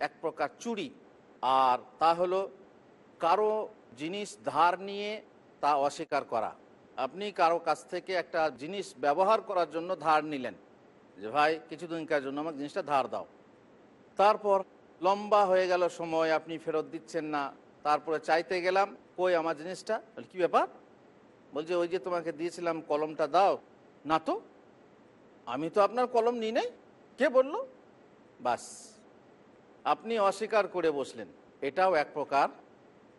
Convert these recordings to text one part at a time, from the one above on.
এক প্রকার চুরি। আর তা হলো, কারও জিনিস ধার নিয়ে তা অস্বীকার করা। আপনি কারও কাছ থেকে একটা জিনিস ব্যবহার করার জন্য ধার নিলেন যে, ভাই, কিছুদিনকার জন্য আমাকে জিনিসটা ধার দাও। তারপর লম্বা হয়ে গেল সময়, আপনি ফেরত দিচ্ছেন না। তারপরে চাইতে গেলাম, কই আমার জিনিসটা? কি ব্যাপার? বলছে, ওই যে তোমাকে দিয়েছিলাম, কলমটা দাও। না তো, আমি তো আপনার কলম নিই নাই। কে বলল? বাস। আপনি অস্বীকার করে বসলেন। এটাও এক প্রকার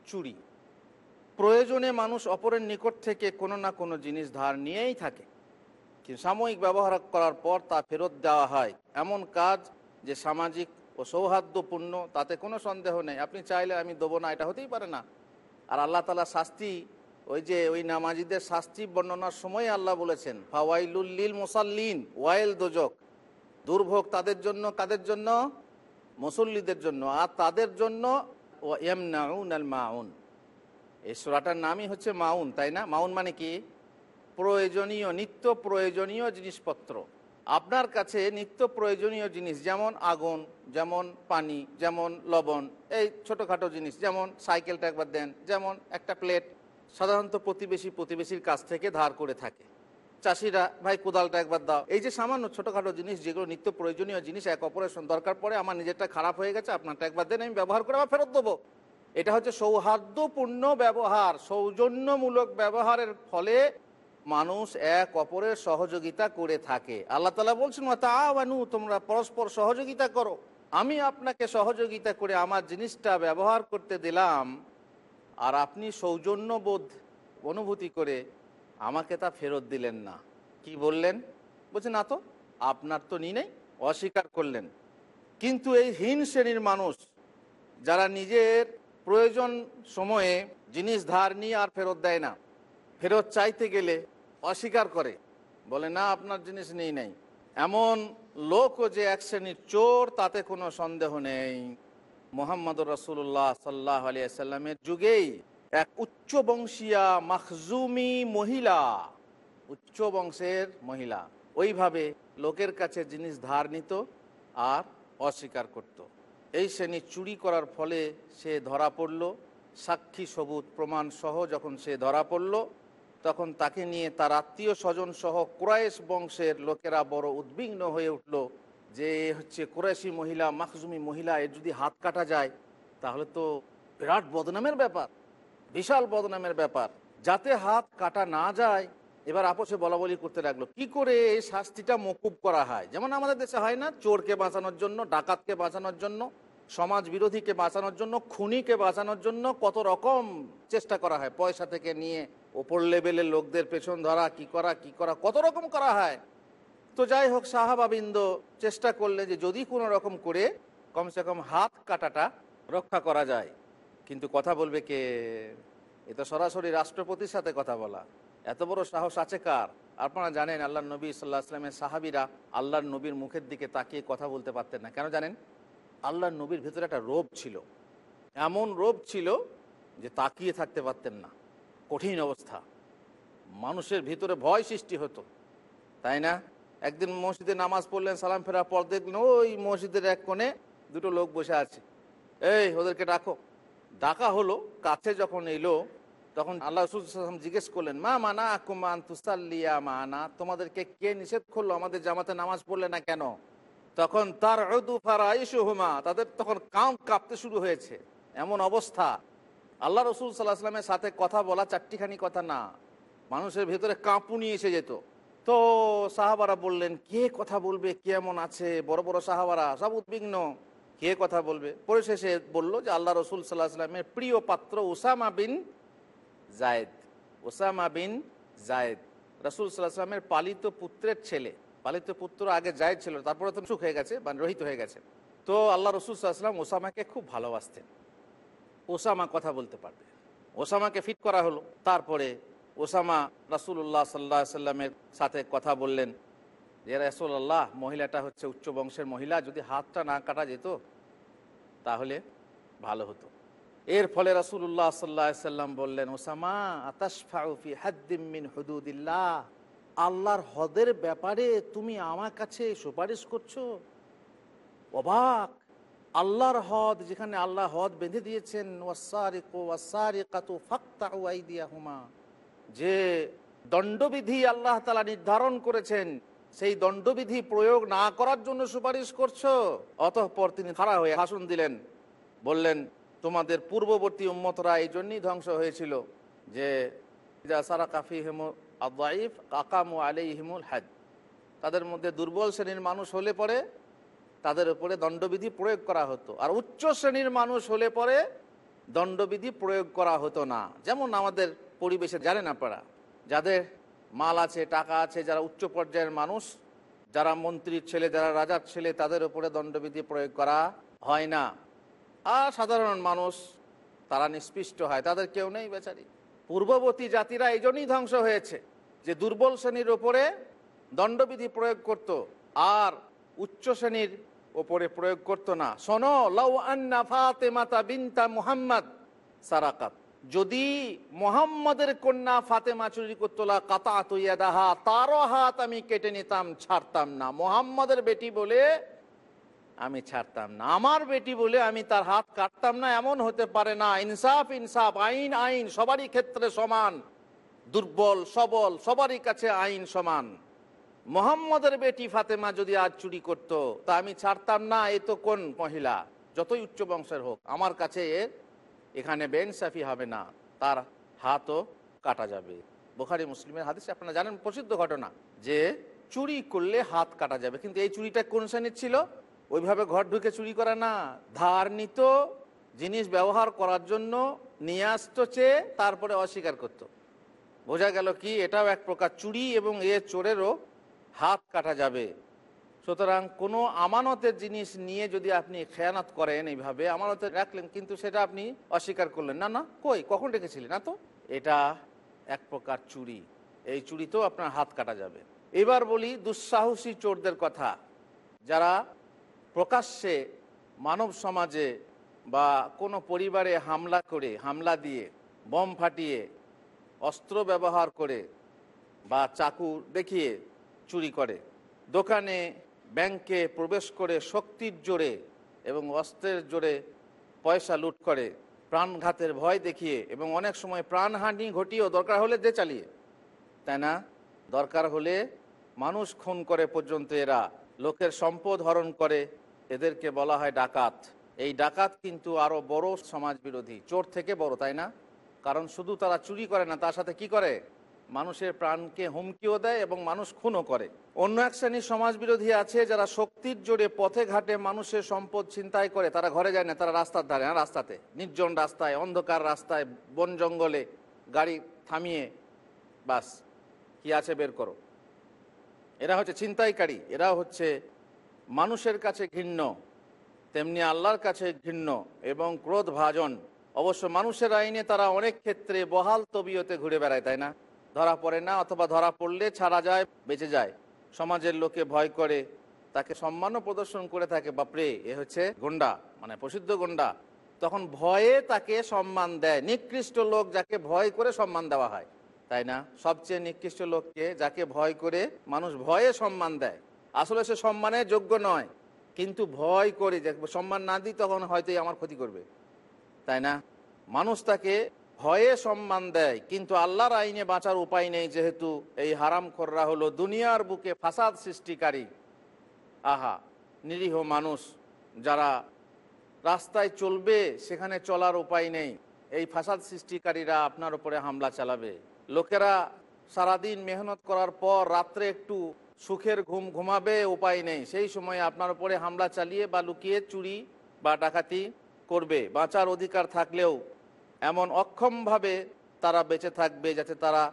চুরি। প্রয়োজনে মানুষ অপরের নিকট থেকে কোনো না কোনো জিনিস ধার নিয়েই থাকে। কিন্তু সাময়িক ব্যবহার করার পর তা ফেরত দেওয়া হয়। এমন কাজ যে সামাজিক ও সৌহার্দ্যপূর্ণ, তাতে কোনো সন্দেহ নেই। আপনি চাইলে আমি দেবো না, এটা হতেই পারে না। আর আল্লাহ তালা শাস্তি, ওই যে ওই নামাজিদের শাস্তি বর্ণনার সময় আল্লাহ বলেছেন ফাওয়াইলুল্লিল মোসাল্লিন, ওয়াইল দোজক। দুর্ভোগ তাদের জন্য, কাদের জন্য? মুসল্লিদের জন্য, আর তাদের জন্য ও এম নাউন আল মাউন এই সোরাটার নামই হচ্ছে মাউন, তাই না? মাউন মানে কি? প্রয়োজনীয়, নিত্য প্রয়োজনীয় জিনিসপত্র। আপনার কাছে নিত্য প্রয়োজনীয় জিনিস যেমন আগুন, যেমন পানি, যেমন লবণ, এই ছোটোখাটো জিনিস, যেমন সাইকেলটা একবার দেন, যেমন একটা প্লেট, সাধারণত প্রতিবেশী প্রতিবেশীর কাছ থেকে ধার করে থাকে। চাষিরা, ভাই, কোদালটা একবার দাও। এই যে সামান্য ছোটোখাটো জিনিস, যেগুলো নিত্য প্রয়োজনীয় জিনিস, এক অপারেশন দরকার পড়ে, আমার নিজেরটা খারাপ হয়ে গেছে, আপনারটা একবার দেন, আমি ব্যবহার করে আবার ফেরত দেবো। এটা হচ্ছে সৌহার্দ্যপূর্ণ ব্যবহার, সৌজন্যমূলক ব্যবহারের ফলে মানুষ এক অপরের সহযোগিতা করে থাকে। আল্লাহ তালা বলছেন তাওয়ানু তোমরা পরস্পর সহযোগিতা করো। আমি আপনাকে সহযোগিতা করে আমার জিনিসটা ব্যবহার করতে দিলাম, আর আপনি সৌজন্যবোধ অনুভূতি করে আমাকে তা ফেরত দিলেন না। কি বললেন? বলছে, না তো, আপনার তো নি নেই, অস্বীকার করলেন। কিন্তু এই হীন শ্রেণির মানুষ, যারা নিজের প্রয়োজন সময়ে জিনিস ধার নিয়ে আর ফেরত দেয় না, ফেরত চাইতে গেলে অস্বীকার করে। বলে, না, আপনার জিনিস নেই নাই। এমন লোকও যে এক শ্রেণির চোর, তাতে কোনো সন্দেহ নেই। মোহাম্মদ রসুল্লাহ সাল্লাহ আলিয়া সাল্লামের যুগেই এক উচ্চ বংশীয়া মাখজুমি মহিলা। উচ্চ বংশের মহিলা। ওইভাবে লোকের কাছে জিনিস ধার নিত আর অস্বীকার করত। এই শ্রেণি চুরি করার ফলে সে ধরা পড়ল। সাক্ষী সবুত প্রমাণ সহ যখন সে ধরা পড়ল, তখন তাকে নিয়ে তার আত্মীয় স্বজন সহ কুরাইশ বংশের লোকেরা বড় উদ্বিগ্ন হয়ে উঠল যে হচ্ছে কুরাইশি মহিলা, মাখজুমি মহিলা, এর যদি হাত কাটা যায়, তাহলে তো বিরাট বদনামের ব্যাপার। বিশাল বদনামের ব্যাপার। যাতে হাত কাটা না যায়, এবার আপোষে বলা বলি করতে লাগল। কি করে এই শাস্তিটা মকুব করা হয়? যেমন আমাদের দেশে হয় না, চোরকে বাঁচানোর জন্য, ডাকাতকে বাঁচানোর জন্য, সমাজ বিরোধীকে বাঁচানোর জন্য, খুনিকে বাঁচানোর জন্য কত রকম চেষ্টা করা হয়। পয়সা থেকে নিয়ে ওপর লেভেলের লোকদের পেছন ধরা, কি করা কি করা, কত রকম করা হয়। তো যাই হোক, সাহাবাবিন্দ চেষ্টা করলে যে যদি কোনো রকম করে কমসে কম হাত কাটাটা রক্ষা করা যায়। কিন্তু কথা বলবে কে? এ তো সরাসরি রাষ্ট্রপতির সাথে কথা বলা। এত বড় সাহস আছে কার? আপনারা জানেন আল্লাহ নবী সাল্লাহ আসলামের সাহাবিরা আল্লাহর নবীর মুখের দিকে তাকিয়ে কথা বলতে পারতেন না। কেন জানেন? আল্লাহর নবীর ভেতরে একটা রোগ ছিল। এমন রোগ ছিল যে তাকিয়ে থাকতে পারতেন না। কঠিন অবস্থা। মানুষের ভিতরে ভয় সৃষ্টি হতো। তাই না? একদিন মসজিদে নামাজ পড়লেন, সালাম ফেরার পর দেখলেন ওই মসজিদের এক কোণে দুটো লোক বসে আছে। এই, ওদেরকে ডাকো। ডাকা হলো, কাছে যখন এলো, তখন আল্লাহ রসুল জিজ্ঞেস করলেন, মা মানা কুমান তুসাল্লিয়া মানা? তোমাদেরকে কে নিষেধ করল? আমাদের জামাতে নামাজ পড়লে না কেন? তখন তার হুমা তাদের তখন কাম কাঁপতে শুরু হয়েছে। এমন অবস্থা। আল্লাহ রসুল সাল্লাহ আসলামের সাথে কথা বলা চারটিখানি কথা না। মানুষের ভেতরে কাঁপুনি এসে যেত। তো সাহাবারা বললেন, কে কথা বলবে? কে এমন আছে? বড় বড় সাহাবারা, সব উদ্বিগ্ন। কে কথা বলবে? পরিশেষে বলল যে আল্লাহ রসুল সাল্লাহ আসলামের প্রিয় পাত্র Osama bin Zaid Osama bin Zaid রসুল সাল্লাহ আসলামের পালিত পুত্রের ছেলে। পালিত পুত্র আগে জায়েদ ছিল, তারপরে তো সুখ হয়ে গেছে বা রহিত হয়ে গেছে। তো আল্লাহ রসুল সাল্লাহাম ওসামাকে খুব ভালোবাসতেন। ওসামা কথা বলতে পারবে। ওসামাকে ফিট করা হলো। তারপরে ওসামা রাসুল্লাহ সাল্লাহ সাল্লামের সাথে কথা বললেন। যে রাসুল্লাহ মহিলাটা হচ্ছে উচ্চ বংশের মহিলা, যদি হাতটা না কাটা যেত, তাহলে ভালো হতো। এর ফলে রাসুল্লাহ সাল্লাহ সাল্লাম বললেন, ওসামা আতাসফাউফি হাদ্দিমিন হুদুদিল্লাহ, আল্লাহর হদের ব্যাপারে তুমি আমার কাছে সুপারিশ করছ? অবাক। আল্লাহর হদ, যেখানে আল্লাহ হদ বেঁধে দিয়েছেন ফাক্তাউ আইদিয়াহুমা, যে দণ্ডবিধি আল্লাহ তালা নির্ধারণ করেছেন সেই দণ্ডবিধি প্রয়োগ না করার জন্য সুপারিশ করছ? অতঃপর তিনি খাড়া হয়ে ভাষণ দিলেন, বললেন, তোমাদের পূর্ববর্তী উম্মতরা এই জন্যই ধ্বংস হয়েছিল যে সারা কাফি হেমু আদাইফ কাকামু আলাই হিমুল হাজ। তাদের মধ্যে দুর্বল শ্রেণির মানুষ হলে পরে তাদের উপরে দণ্ডবিধি প্রয়োগ করা হতো। আর উচ্চ শ্রেণির মানুষ হলে পরে দণ্ডবিধি প্রয়োগ করা হতো না। যেমন আমাদের পরিবেশে, জানেন আপনারা, যাদের মাল আছে, টাকা আছে, যারা উচ্চ পর্যায়ের মানুষ, যারা মন্ত্রীর ছেলে, যারা রাজার ছেলে, তাদের উপরে দণ্ডবিধি প্রয়োগ করা হয় না। আর সাধারণ মানুষ, তারা নিষ্পিষ্ট হয়, তাদের কেউ নেই বেচারি। পূর্ববর্তী জাতিরা এই জন্যই ধ্বংস হয়েছে, যে দুর্বল শ্রেণির ওপরে দণ্ডবিধি প্রয়োগ করত, আর উচ্চ শ্রেণির ওপরে প্রয়োগ করতো না। শোনো, লাউ আন্না ফাতেমাতা বিনতা মুহাম্মদ সারাকাত। যদি মোহাম্মদের কন্যা ফাতেমা চুরি করতো, লা কাতা দাহা তারও হাত আমি কেটে নিতাম, ছাড়তাম না। মোহাম্মদের বেটি বলে আমি ছাড়তাম না। আমার বেটি বলে আমি তার হাত কাটতাম না, এমন হতে পারে না। ইনসাফ ইনসাফ, আইন আইন, সবারই ক্ষেত্রে সমান। দুর্বল, সবল, সবারই কাছে আইন সমান। মোহাম্মদের বেটি ফাতেমা যদি আজ চুরি করত, তা আমি ছাড়তাম না। এ তো কোন মহিলা? যতই উচ্চ বংশের হোক, আমার কাছে এর এখানে বেনসাফি হবে না, তার হাতও কাটা যাবে। বোখারি, মুসলিমের হাদিসে আপনারা জানেন প্রসিদ্ধ ঘটনা যে চুরি করলে হাত কাটা যাবে। কিন্তু এই চুরিটা কোন শ্রেণির ছিল? ওইভাবে ঘর ঢুকে চুরি করা না। ধার নিত জিনিস ব্যবহার করার জন্য নিয়ে আসতো চেয়ে তারপরে অস্বীকার করত। বোঝা গেল কি? এটাও এক প্রকার চুরি এবং এ চোরেরও হাত কাটা যাবে। সুতরাং কোনো আমানতের জিনিস নিয়ে যদি আপনি খেয়ানত করেন এইভাবে, আমানতে রাখলেন, কিন্তু সেটা আপনি অস্বীকার করলেন। না না, কই? কখন রেখেছিলেন না তো? এটা এক প্রকার চুরি। এই চুরিতেও আপনার হাত কাটা যাবে। এবার বলি দুঃসাহসী চোরদের কথা। যারা প্রকাশ্যে মানব সমাজে বা কোনো পরিবারে হামলা করে, হামলা দিয়ে, বম ফাটিয়ে, অস্ত্র ব্যবহার করে বা চাকু দেখিয়ে চুরি করে, দোকানে ব্যাংকে প্রবেশ করে শক্তির জোরে এবং অস্ত্রের জোরে পয়সা লুট করে, প্রাণঘাতের ভয় দেখিয়ে এবং অনেক সময় প্রাণহানি ঘটিয়েও দরকার হলে যে চালিয়ে। তাই না? দরকার হলে মানুষ খুন করে পর্যন্ত এরা, লোকের সম্পদ হরণ করে। এদেরকে বলা হয় ডাকাত। এই ডাকাত কিন্তু আরও বড় সমাজ বিরোধী চোর থেকে বড়, তাই না? কারণ শুধু তারা চুরি করে না, তার সাথে কি করে? মানুষের প্রাণকে হুমকিও দেয় এবং মানুষ খুনও করে। অন্য এক শ্রেণির সমাজ বিরোধী আছে যারা শক্তির জোরে পথে ঘাটে মানুষের সম্পদ ছিনতাই করে। তারা ঘরে যায় না, তারা রাস্তার ধারে না রাস্তাতে। নির্জন রাস্তায়, অন্ধকার রাস্তায়, বন জঙ্গলে গাড়ি থামিয়ে, বাস, কি আছে বের করো। এরা হচ্ছে ছিনতাইকারী এরা হচ্ছে মানুষের কাছে ঘৃণ্য, তেমনি আল্লাহর কাছে ঘৃণ্য এবং ক্রোধ ভাজন অবশ্য মানুষের আইনে তারা অনেক ক্ষেত্রে বহাল তবিয়তে ঘুরে বেড়ায়, তাই না? ধরা পড়ে না অথবা ধরা পড়লে ছাড়া যায়, বেঁচে যায়। সমাজের লোকে ভয় করে, তাকে সম্মানও প্রদর্শন করে থাকে। বাপরে, এ হচ্ছে গন্ডা মানে প্রসিদ্ধ গন্ডা। তখন ভয়ে তাকে সম্মান দেয়। নিকৃষ্ট লোক যাকে ভয় করে সম্মান দেওয়া হয়, তাই না? সবচেয়ে নিকৃষ্ট লোককে যাকে ভয় করে মানুষ ভয়ে সম্মান দেয়। আসলে সে সম্মানের যোগ্য নয়, কিন্তু ভয় করে যে, সম্মান না দিই তখন হয়তো আমার ক্ষতি করবে। তাই না? মানুষ তাকে ভয়ে সম্মান দেয়, কিন্তু আল্লাহর আইনে বাঁচার উপায় নেই যেহেতু এই হারাম খররা হলো দুনিয়ার বুকে ফাসাদ সৃষ্টিকারী। আহা, নিরীহ মানুষ যারা রাস্তায় চলবে সেখানে চলার উপায় নেই। এই ফাসাদ সৃষ্টিকারীরা আপনার উপরে হামলা চালাবে। লোকেরা সারাদিন মেহনত করার পর রাত্রে একটু সুখের ঘুম ঘুমাবে, উপায় নেই। সেই সময় আপনার উপরে হামলা চালিয়ে বা লুকিয়ে চুরি বা ডাকাতি করবে। বাঁচার অধিকার থাকলেও এমন অক্ষমভাবে তারা বেঁচে থাকবে যাতে তারা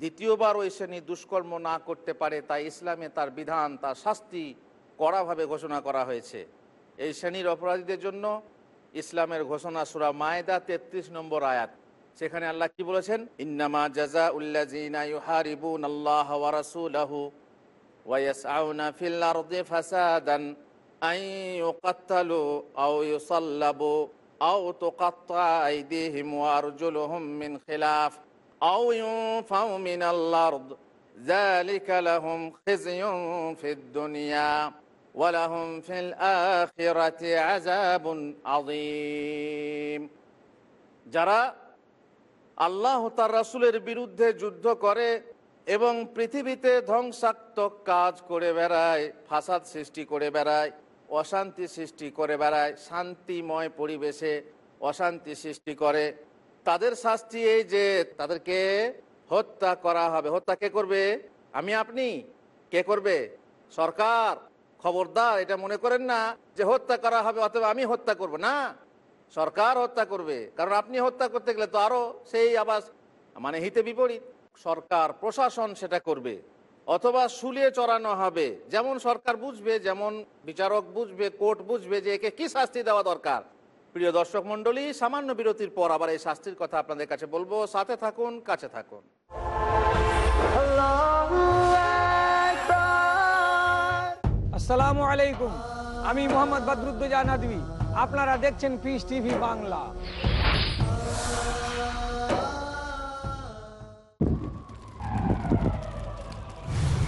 দ্বিতীয়বার ওই শ্রেণি দুষ্কর্ম না করতে পারে, তাই ইসলামে তার বিধান, তার শাস্তি কড়াভাবে ঘোষণা করা হয়েছে। এই শ্রেণির অপরাধীদের জন্য ইসলামের ঘোষণা সুরা মায়দা তেত্রিশ নম্বর আয়াত। সেখানে আল্লাহ কি বলেছেন? ইন্নামা জাজা উল্লাজিনা ইউহারিবুন আল্লাহ ফাসাদান আন ইউকাত্তালু আও ইউসাল্লাবু। আও ওয়া আরজুলুহুম মিন খিলাফ, আও ইউনফাউ মিনাল আরদ যালিকা লাহুম খিজয়ুন ফিদ দুনিয়া ওয়ালাহুম ফিল আখিরাতি আযাবুন যারা আল্লাহ তার রাসূলের বিরুদ্ধে যুদ্ধ করে এবং পৃথিবীতে ধ্বংসাত্মক কাজ করে বেড়ায়, ফাসাদ সৃষ্টি করে বেড়ায় অশান্তি সৃষ্টি করে বেড়ায়, শান্তিময় পরিবেশে অশান্তি সৃষ্টি করে। তাদের শাস্তি এই যে তাদেরকে হত্যা করা হবে। হত্যা কে করবে? আমি, আপনি। কে করবে? সরকার। খবরদার। এটা মনে করেন না যে হত্যা করা হবে অথবা আমি হত্যা করব। না। সরকার হত্যা করবে। কারণ আপনি হত্যা করতে গেলে তো আরও সেই আবার মানে হিতে বিপরীত। সরকার, প্রশাসন সেটা করবে। অথবা শুলিয়ে চড়ানো হবে। যেমন সরকার বুঝবে, যেমন বিচারক বুঝবে, কোর্ট বুঝবে যে একে কি শাস্তি দেওয়া দরকার। প্রিয় দর্শক মন্ডলী সামান্য বিরতির পর আবার এই শাস্তির কথা আপনাদের কাছে বলব। সাথে থাকুন, কাছে থাকুন। আসসালামু আলাইকুম। আমি মোহাম্মদ বদরুদ্দোজা নদী আপনারা দেখছেন peace TV Bangla.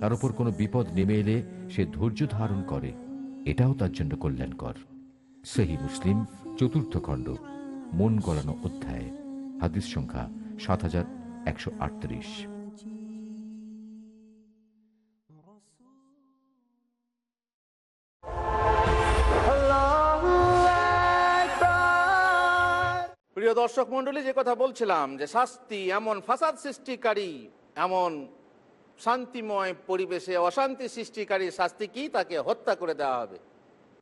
তার উপর কোনো বিপদ নেমে এলে সে ধৈর্য ধারণ করে। এটাও তার জন্য কল্যাণকর। সেহি মুসলিম, চতুর্থ খণ্ড, মন গলানো অধ্যায়, হাদিস সংখ্যা সাত হাজার একশো আটত্রিশ। প্রিয় দর্শক মন্ডলী যে কথা বলছিলাম যে শাস্তি এমন ফাসাদ সৃষ্টিকারী, এমন শান্তিময় পরিবেশে অশান্তি সৃষ্টিকারী শাস্তি কি তাকে হত্যা করে দেওয়া হবে?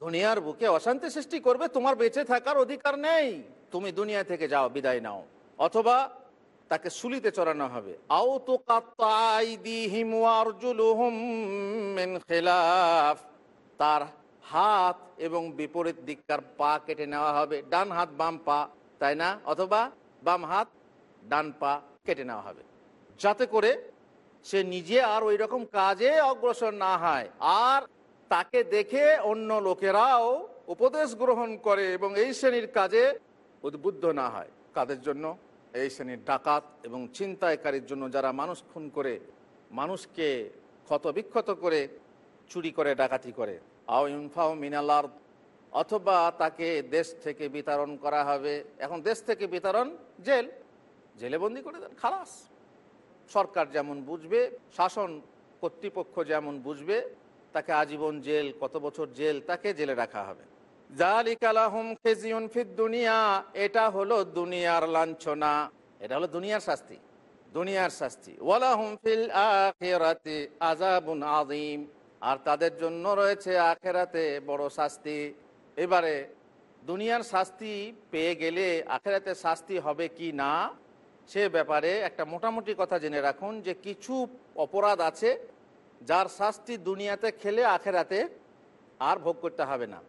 দুনিয়ার বুকে অশান্তি সৃষ্টি করবে, তোমার বেঁচে থাকার অধিকার নেই। তুমি দুনিয়া থেকে যাও, বিদায় নাও। অথবা তাকে সুলিতে চড়ানো হবে। আও তো খিলাফ। তার হাত এবং বিপরীত দিককার পা কেটে নেওয়া হবে, ডান হাত, বাম পা, তাই না? অথবা বাম হাত, ডান পা কেটে নেওয়া হবে। যাতে করে সে নিজে আর ওই রকম কাজে অগ্রসর না হয়। আর তাকে দেখে অন্য লোকেরাও উপদেশ গ্রহণ করে এবং এই শ্রেণির কাজে উদ্বুদ্ধ না হয়। কাদের জন্য? এই শ্রেণির ডাকাত এবং ছিনতাইকারীর জন্য যারা মানুষ খুন করে, মানুষকে ক্ষত বিক্ষত করে, চুরি করে, ডাকাতি করে। আও ইনফাও মিনালার অথবা তাকে দেশ থেকে বিতরণ করা হবে। এখন দেশ থেকে বিতরণ জেল। জেলে বন্দি করে দেন, খালাস। সরকার যেমন বুঝবে, শাসন কর্তৃপক্ষ যেমন বুঝবে, তাকে আজীবন জেল, কত বছর জেল, তাকে জেলে রাখা হবে। দুনিয়া, এটা হলো দুনিয়ার লাঞ্ছনা। এটা হলো দুনিয়ার শাস্তি দুনিয়ার শাস্তি। ফিল আযাবুন আযীম। আর তাদের জন্য রয়েছে আখেরাতে বড় শাস্তি। এবারে দুনিয়ার শাস্তি পেয়ে গেলে আখেরাতে শাস্তি হবে কি না? সে ব্যাপারে একটা মোটামুটি কথা জেনে রাখুন যে কিছু অপরাধ আছে যার শাস্তি দুনিয়াতে খেলে আখেরাতে আর ভোগ করতে হবে না।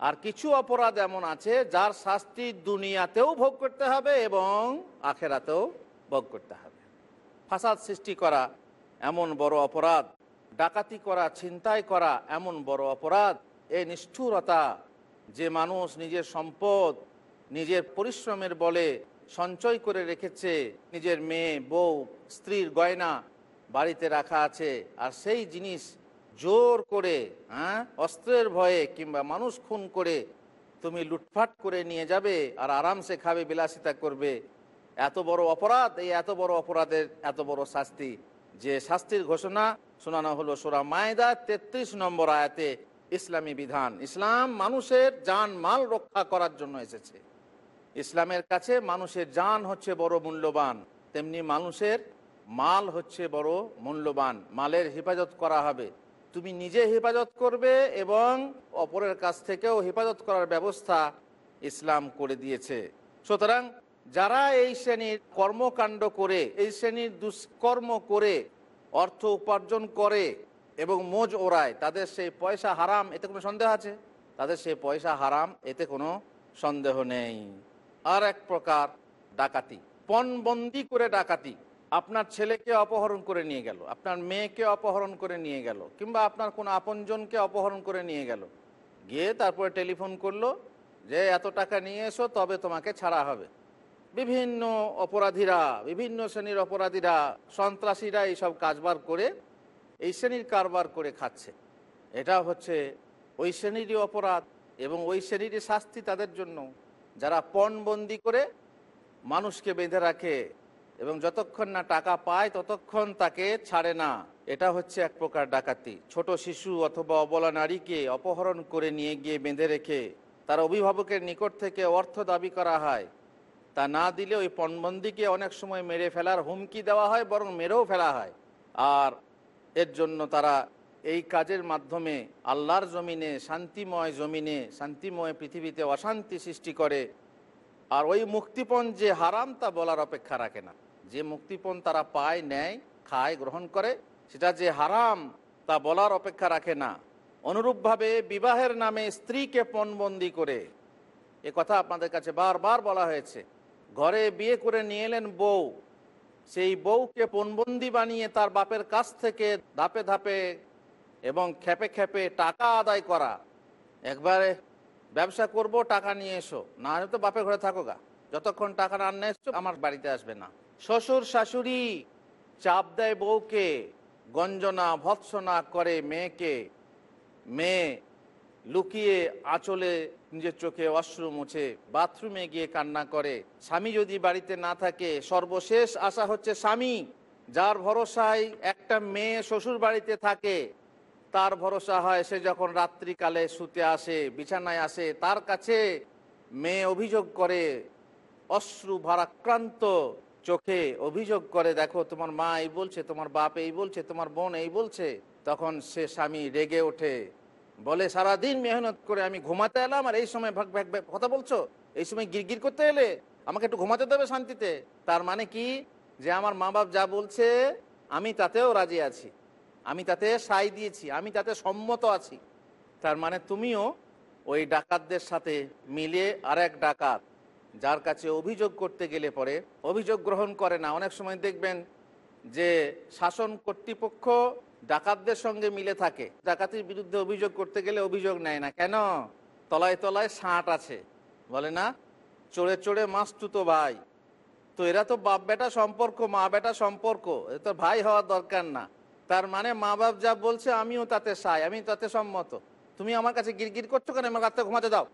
আর কিছু অপরাধ এমন আছে যার শাস্তি দুনিয়াতেও ভোগ করতে হবে এবং আখেরাতেও ভোগ করতে হবে। ফাসাদ সৃষ্টি করা এমন বড় অপরাধ, ডাকাতি করা, ছিনতাই করা এমন বড় অপরাধ এই নিষ্ঠুরতা যে মানুষ নিজের সম্পদ, নিজের পরিশ্রমের বলে সঞ্চয় করে রেখেছে নিজের মেয়ে, বউ, স্ত্রীর গয়না বাড়িতে রাখা আছে। আর সেই জিনিস জোর করে হ্যাঁ অস্ত্রের ভয়ে কিংবা মানুষ খুন করে তুমি লুটফাট করে নিয়ে যাবে আর আরামসে খাবে, বিলাসিতা করবে। এত বড় অপরাধ, এই এত বড় অপরাধের এত বড় শাস্তি। যে শাস্তির ঘোষণা শোনানো হলো সোরা মায়দা তেত্রিশ নম্বর আয়াতে, ইসলামী বিধান। ইসলাম মানুষের জান মাল রক্ষা করার জন্য এসেছে। ইসলামের কাছে মানুষের জান হচ্ছে বড় মূল্যবান, তেমনি মানুষের মাল হচ্ছে বড় মূল্যবান, মালের হেফাজত করা হবে। তুমি নিজে হেফাজত করবে এবং অপরের কাছ থেকেও হেফাজত করার ব্যবস্থা ইসলাম করে দিয়েছে। সুতরাং যারা এই শ্রেণির কর্মকাণ্ড করে, এই শ্রেণির দুষ্কর্ম করে, অর্থ উপার্জন করে এবং মোজ ওড়ায়, তাদের সেই পয়সা হারাম, এতে কোনো সন্দেহ আছে? তাদের সেই পয়সা হারাম, এতে কোনো সন্দেহ নেই। আর এক প্রকার ডাকাতি। পণবন্দি করে ডাকাতি। আপনার ছেলেকে অপহরণ করে নিয়ে গেল, আপনার মেয়েকে অপহরণ করে নিয়ে গেল, কিংবা আপনার কোনো আপনজনকে অপহরণ করে নিয়ে গেল। গিয়ে তারপরে টেলিফোন করল যে, এত টাকা নিয়ে এসো, তবে তোমাকে ছাড়া হবে। বিভিন্ন অপরাধীরা, বিভিন্ন শ্রেণির অপরাধীরা, সন্ত্রাসীরা এইসব কাজবার করে, এই শ্রেণির কারবার করে খাচ্ছে। এটা হচ্ছে ওই শ্রেণীরই অপরাধ এবং ওই শ্রেণীরই শাস্তি তাদের জন্য। যারা পণবন্দি করে মানুষকে বেঁধে রাখে এবং যতক্ষণ না টাকা পায় ততক্ষণ তাকে ছাড়ে না, এটা হচ্ছে এক প্রকার ডাকাতি। ছোট শিশু অথবা অবলা নারীকে অপহরণ করে নিয়ে গিয়ে বেঁধে রেখে তার অভিভাবকের নিকট থেকে অর্থ দাবি করা হয়। তা না দিলে ওই পণবন্দিকে অনেক সময় মেরে ফেলার হুমকি দেওয়া হয়, বরং মেরেও ফেলা হয়। আর এর জন্য তারা এই কাজের মাধ্যমে আল্লাহর জমিনে, শান্তিময় জমিনে, শান্তিময় পৃথিবীতে অশান্তি সৃষ্টি করে। আর ওই মুক্তিপণ যে হারাম তা বলার অপেক্ষা রাখে না। যে মুক্তিপণ তারা পায়, নেয়, খায়, গ্রহণ করে, সেটা যে হারাম তা বলার অপেক্ষা রাখে না। অনুরূপভাবে বিবাহের নামে স্ত্রীকে পণবন্দি করে। এ কথা আপনাদের কাছে বারবার বলা হয়েছে। ঘরে বিয়ে করে নিয়ে এলেন বউ। সেই বউকে পণবন্দি বানিয়ে তার বাপের কাছ থেকে ধাপে ধাপে এবং খেপে খেপে টাকা আদায় করা। একবারে ব্যবসা করব, টাকা নিয়ে এসো। না হলে তো বাপের ঘরে থাকো গা। যতক্ষণ টাকা না এসছো আমার বাড়িতে আসবে না। শ্বশুর শাশুড়ি চাপ দেয় বউকে, গঞ্জনা ভৎসনা করে মেয়েকে। মেয়ে লুকিয়ে আঁচলে নিজের চোখে অশ্রু মুছে, বাথরুমে গিয়ে কান্না করে। স্বামী যদি বাড়িতে না থাকে, সর্বশেষ আশা হচ্ছে স্বামী। যার ভরসায় একটা মেয়ে শ্বশুর বাড়িতে থাকে তার ভরসা হয়, সে যখন রাত্রিকালে শুতে আসে, বিছানায় আসে, তার কাছে মেয়ে অভিযোগ করে, অশ্রু ভারাক্রান্ত চোখে অভিযোগ করে, দেখো, তোমার মা এই বলছে, তোমার বাপ এই বলছে, তোমার বোন এই বলছে। তখন সে স্বামী রেগে ওঠে, বলে, সারাদিন মেহনত করে আমি ঘুমাতে এলাম, আর এই সময় ভাগ ভাগ কথা বলছো? এই সময় গিরগির করতে এলে আমাকে একটু ঘুমাতে দেবে শান্তিতে? তার মানে কি? যে আমার মা বাপ যা বলছে, আমি তাতেও রাজি আছি। আমি তাতে সাই দিয়েছি, আমি তাতে সম্মত আছি। তার মানে তুমিও ওই ডাকাতদের সাথে মিলে আর এক ডাকাত, যার কাছে অভিযোগ করতে গেলে পরে অভিযোগ গ্রহণ করে না। অনেক সময় দেখবেন যে শাসন কর্তৃপক্ষ ডাকাতদের সঙ্গে মিলে থাকে। ডাকাতির বিরুদ্ধে অভিযোগ করতে গেলে অভিযোগ নেয় না। কেন? তলায় তলায় সাঁট আছে। বলে না? চড়ে চড়ে মাস তো ভাই। তো এরা তো বাপ বেটা সম্পর্ক মা বেটা সম্পর্ক। এ তো ভাই হওয়ার দরকার না। তার মানে মা বাপ যা বলছে আমিও তাতে সাই, আমি তাতে সম্মত। তুমি আমার কাছে গিরগির করছ কেন? আমার রাত্রে ঘুমাতে দাও।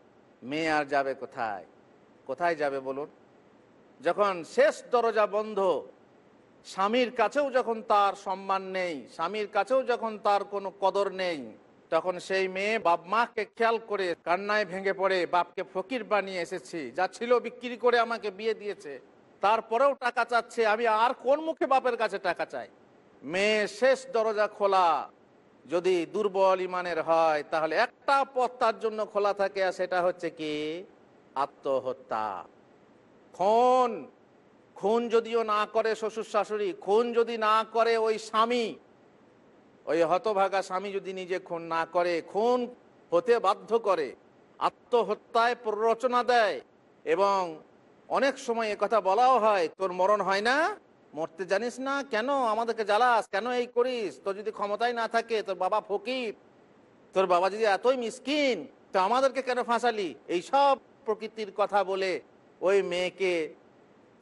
মেয়ে আর যাবে কোথায়? কোথায় যাবে বলুন? যখন শেষ দরজা বন্ধ, স্বামীর কাছেও যখন তার সম্মান নেই, স্বামীর কাছেও যখন তার কোনো কদর নেই, তখন সেই মেয়ে বাপ মাকে খেয়াল করে কান্নায় ভেঙে পড়ে, বাপকে ফকির বানিয়ে এসেছি, যা ছিল বিক্রি করে আমাকে বিয়ে দিয়েছে। তারপরেও টাকা চাচ্ছে, আমি আর কোন মুখে বাপের কাছে টাকা চাই? মেয়ে শেষ দরজা খোলা। যদি দুর্বল ইমানের হয়, তাহলে একটা পথ তার জন্য খোলা থাকে, আর সেটা হচ্ছে কি? আত্মহত্যা। খুন। খুন যদিও না করে শ্বশুর শাশুড়ি, খুন যদি না করে ওই স্বামী, ওই হতভাগা স্বামী যদি নিজে খুন না করে, খুন হতে বাধ্য করে, আত্মহত্যায় প্ররোচনা দেয়, এবং অনেক সময় কথা বলাও হয়, তোর মরণ হয় না? মরতে জানিস না? কেন? আমাদেরকে জ্বালাস। কেন এই করিস? তোর যদি ক্ষমতায় না থাকে, তোর বাবা ফকির। তোর বাবা যদি এতই মিসকিন, তো আমাদেরকে কেন ফাঁসালি? এই সব প্রকৃতির কথা বলে ওই মেয়েকে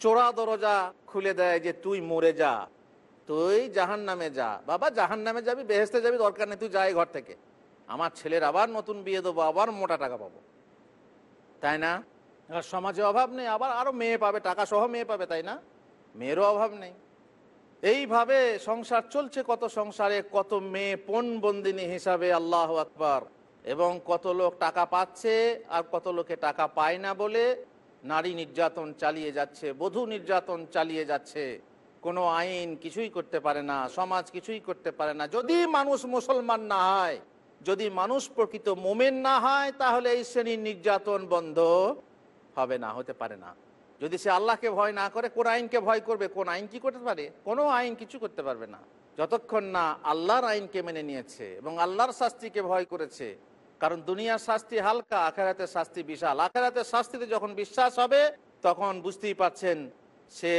চোরা দরজা খুলে দেয় যে, তুই মরে যা। তুই জাহান নামে যা। বাবা জাহান নামে যাবি বেহেস্তে যাবি, দরকার নেই, তুই যাই ঘর থেকে। আমার ছেলের আবার নতুন বিয়ে দেবো, আবার মোটা টাকা পাবো। তাই না? সমাজে অভাব নেই, আবার আরও মেয়ে পাবে টাকা সহ মেয়ে পাবে, তাই না? মেয়েরও অভাব নেই। এইভাবে সংসার চলছে কত সংসারে, কত মেয়ে পণ বন্দিনী হিসাবে, আল্লাহ আকবার। এবং কত লোক টাকা পাচ্ছে আর কত লোকে টাকা পায় না বলে নারী নির্যাতন চালিয়ে যাচ্ছে, বধূ নির্যাতন চালিয়ে যাচ্ছে। কোনো আইন কিছুই করতে পারে না, সমাজ কিছুই করতে পারে না। যদি মানুষ মুসলমান না হয়, যদি মানুষ প্রকৃত মোমেন না হয়, তাহলে এই শ্রেণির নির্যাতন বন্ধ হবে না, হতে পারে না। যদি সে আল্লাহকে ভয় না করে, কোন আইনকে ভয় করবে? কোন আইন কি করতে পারে? কোনো আইন কিছু করতে পারবে না। যতক্ষণ না আল্লাহর আইনকে মেনে নিয়েছে এবং আল্লাহর শাস্তিকে ভয় করেছে, কারণ দুনিয়ার শাস্তি হালকা, আখেরাতের শাস্তি বিশাল। আখেরাতের শাস্তিতে যখন বিশ্বাস হবে, তখন বুঝতেই পাচ্ছেন সে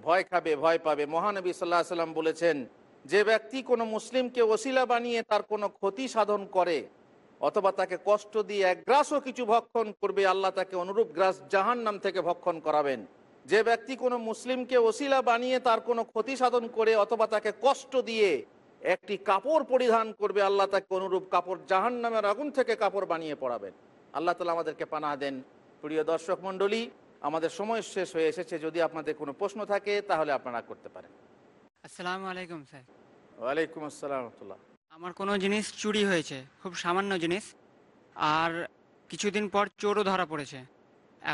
ভয় খাবে, ভয় পাবে। মহানবী সাল্লাহ সাল্লাম বলেছেন, যে ব্যক্তি কোনো মুসলিমকে ওসিলা বানিয়ে তার কোনো ক্ষতি সাধন করে অথবা তাকে কষ্ট দিয়ে এক গ্রাসও কিছু ভক্ষণ করবে আল্লাহ তাকে অনুরূপ গ্রাস জাহান নাম থেকে ভক্ষণ করাবেন। যে ব্যক্তি কোনো মুসলিমকে ওসিলা বানিয়ে তার কোনো ক্ষতি সাধন করে অথবা তাকে কষ্ট দিয়ে একটি কাপড় পরিধান করবে আল্লাহ তাকে অনুরূপ কাপড় জাহান নামের আগুন থেকে কাপড় বানিয়ে পড়াবেন। আল্লাহ তালা আমাদেরকে পানা দেন। প্রিয় দর্শক মণ্ডলী আমাদের সময় শেষ হয়ে এসেছে। যদি আপনাদের কোনো প্রশ্ন থাকে তাহলে আপনারা করতে পারেন। আসসালামু আলাইকুম স্যার। ওয়ালাইকুম আসসালাম রহমতুল্লাহ। আমার কোনো জিনিস চুরি হয়েছে, খুব সামান্য জিনিস, আর কিছুদিন পর চোরও ধরা পড়েছে।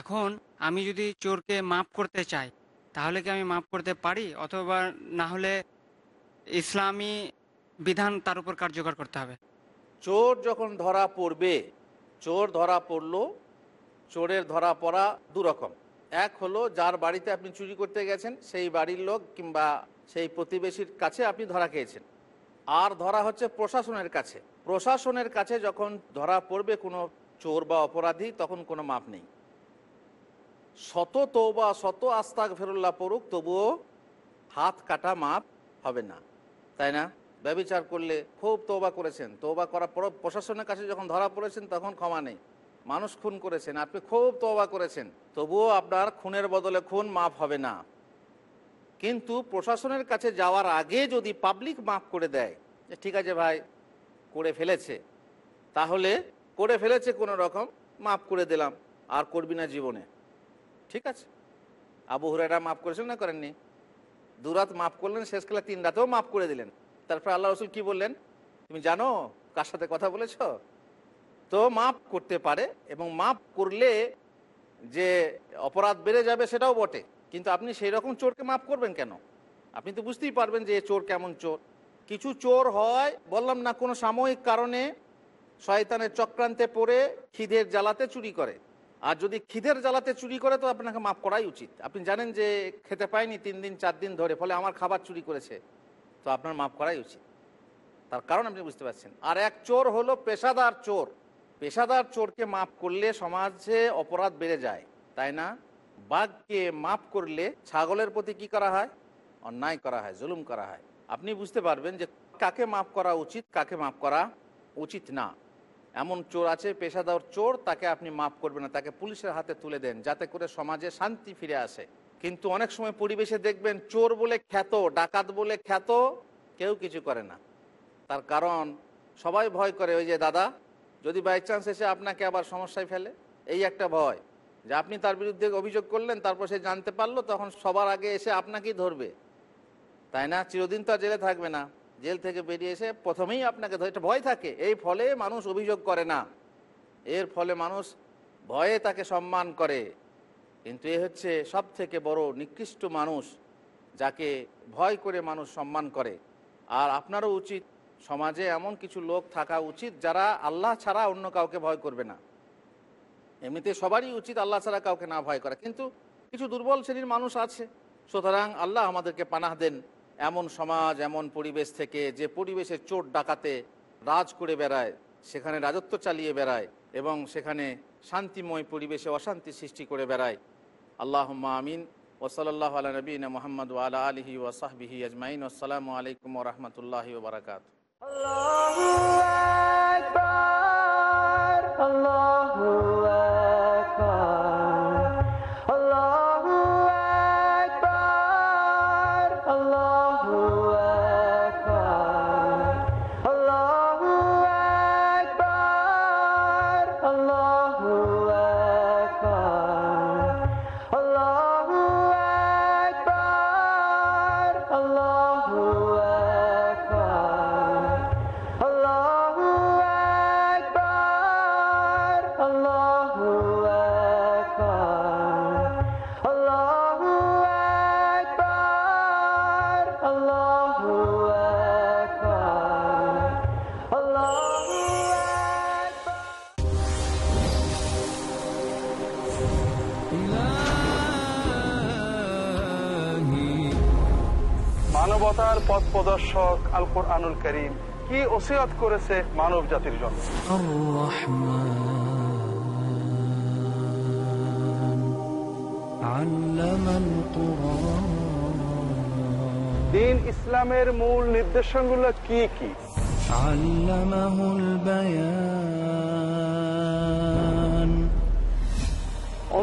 এখন আমি যদি চোরকে মাফ করতে চাই, তাহলে কি আমি মাফ করতে পারি? অথবা না হলে ইসলামী বিধান তার উপর কার্যকর করতে হবে। চোর যখন ধরা পড়বে, চোর ধরা পড়ল, চোরের ধরা পড়া দুরকম এক হলো, যার বাড়িতে আপনি চুরি করতে গেছেন, সেই বাড়ির লোক কিংবা সেই প্রতিবেশীর কাছে আপনি ধরা খেয়েছেন। আর ধরা হচ্ছে প্রশাসনের কাছে। প্রশাসনের কাছে যখন ধরা পড়বে কোনো চোর বা অপরাধী, তখন কোনো মাপ নেই। শত তৌবা শত আস্তাক ফেরুল্লাহ পড়ুক, তবুও হাত কাটা মাপ হবে না। তাই না? ব্যবচার করলে খুব তৌবা করেছেন। তৌবা করার পর, প্রশাসনের কাছে যখন ধরা পড়েছেন, তখন ক্ষমা নেই। মানুষ খুন করেছেন, আপনি খুব তৌবা করেছেন। তবুও আপনার খুনের বদলে খুন মাফ হবে না। কিন্তু প্রশাসনের কাছে যাওয়ার আগে যদি পাবলিক মাফ করে দেয়, যে ঠিক আছে ভাই, করে ফেলেছে, তাহলে করে ফেলেছে কোনো রকম মাফ করে দিলাম, আর করবি না জীবনে। ঠিক আছে? আবু হুরারা মাফ করেছেন না করেননি? দুরাত মাফ করলেন শেষকালে তিন রাতেও মাফ করে দিলেন। তারপর আল্লাহ রসুল কি বললেন? তুমি জানো কার সাথে কথা বলেছ? তো মাফ করতে পারে এবং মাফ করলে যে অপরাধ বেড়ে যাবে সেটাও বটে। কিন্তু আপনি সেই রকম চোরকে মাফ করবেন কেন? আপনি তো বুঝতেই পারবেন যে চোর কেমন চোর। কিছু চোর হয়, বললাম না, কোনো সাময়িক কারণে শয়তানের চক্রান্তে পড়ে খিদের জ্বালাতে চুরি করে। আর যদি খিদের জ্বালাতে চুরি করে, তো আপনাকে মাফ করাই উচিত। আপনি জানেন যে খেতে পায়নি তিন দিন, চার দিন ধরে, ফলে আমার খাবার চুরি করেছে। তো আপনার মাফ করাই উচিত। তার কারণ আপনি বুঝতে পারছেন। আর এক চোর হলো পেশাদার চোর। পেশাদার চোরকে মাফ করলে সমাজে অপরাধ বেড়ে যায়, তাই না? বাঘকে মাফ করলে ছাগলের প্রতি কি করা হয়? অন্যায় করা হয়, জুলুম করা হয়। আপনি বুঝতে পারবেন যে কাকে মাফ করা উচিত, কাকে মাফ করা উচিত না। এমন চোর আছে, পেশাদার চোর, তাকে আপনি মাফ করবেন না, তাকে পুলিশের হাতে তুলে দেন, যাতে করে সমাজে শান্তি ফিরে আসে। কিন্তু অনেক সময় পরিবেশে দেখবেন চোর বলে খ্যাত, ডাকাত বলে খ্যাত, কেউ কিছু করে না। তার কারণ, সবাই ভয় করে, ওই যে দাদা, যদি বাই চান্স এসে আপনাকে আবার সমস্যায় ফেলে, এই একটা ভয়। যে আপনি তার বিরুদ্ধে অভিযোগ করলেন, তারপর সে জানতে পারল, তখন সবার আগে এসে আপনাকেই ধরবে। তাই না? চিরদিন তো জেলে থাকবে না। জেল থেকে বেরিয়ে এসে প্রথমেই আপনাকে ধরে ভয় থাকে। এই ফলে মানুষ অভিযোগ করে না। এর ফলে মানুষ ভয়ে তাকে সম্মান করে। কিন্তু এ হচ্ছে সব থেকে বড় নিকৃষ্ট মানুষ, যাকে ভয় করে মানুষ সম্মান করে। আর আপনারও উচিত সমাজে এমন কিছু লোক থাকা উচিত যারা আল্লাহ ছাড়া অন্য কাউকে ভয় করবে না। এমনিতে সবারই উচিত আল্লাহ ছাড়া কাউকে না ভয় করা। কিন্তু কিছু দুর্বল শ্রেণির মানুষ আছে। সুতরাং আল্লাহ আমাদেরকে পানাহ দেন। এমন সমাজ, এমন পরিবেশ থেকে যে পরিবেশে চোট ডাকাতে রাজ করে বেড়ায়, সেখানে রাজত্ব চালিয়ে বেড়ায় এবং সেখানে শান্তিময় পরিবেশে অশান্তি সৃষ্টি করে বেড়ায়। আল্লাহ আমিন। ওসলাল্লাহ আলা নবীন মোহাম্মদ আলা আলহি ওসাহবিহি আজমাইন। আসসালামু আলাইকুম রহমতুল্লাহি ওবরাকাত Allah মানবতার পথ প্রদর্শক আল কোরআনুল করিম কি ওসিয়ত করেছে মানব জাতির জন্য? দিন ইসলামের মূল নির্দেশনগুলো কি কি?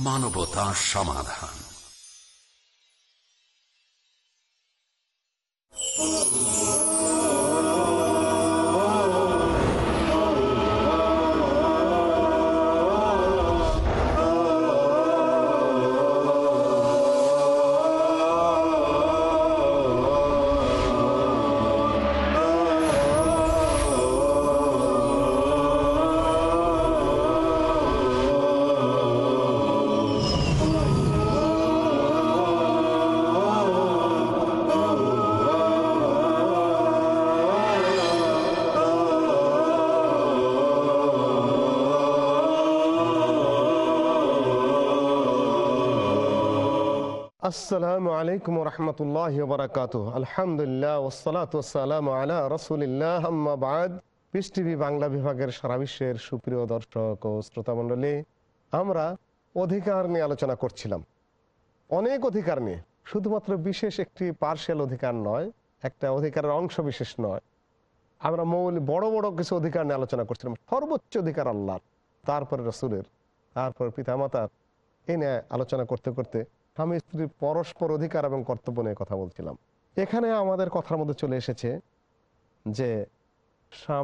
মানবতার সমাধান। আসসালামু আলাইকুম রহমতুল্লাহ বারাকাত আলহামদুলিল্লাহ ওসালাত ওসালাম আলা রসুলিল্লাহ আম্মাবাদ পিস টিভি বাংলা বিভাগের সারা বিশ্বের সুপ্রিয় দর্শক ও শ্রোতা মণ্ডলী, আমরা অধিকার নিয়ে আলোচনা করছিলাম। অনেক অধিকার নিয়ে, শুধুমাত্র বিশেষ একটি পার্শিয়াল অধিকার নয়, একটা অধিকারের অংশ বিশেষ নয়। আমরা মৌল বড় বড় কিছু অধিকার নিয়ে আলোচনা করছিলাম। সর্বোচ্চ অধিকার আল্লাহর, তারপরে রসুলের, তারপর পিতামাতার। এ নিয়ে আলোচনা করতে করতে স্বামী স্ত্রীর পরস্পর অধিকার এবং কর্তব্য নিয়ে কথা বলছিলাম। এখানে আমাদের কথার মধ্যে চলে এসেছে যে স্বামী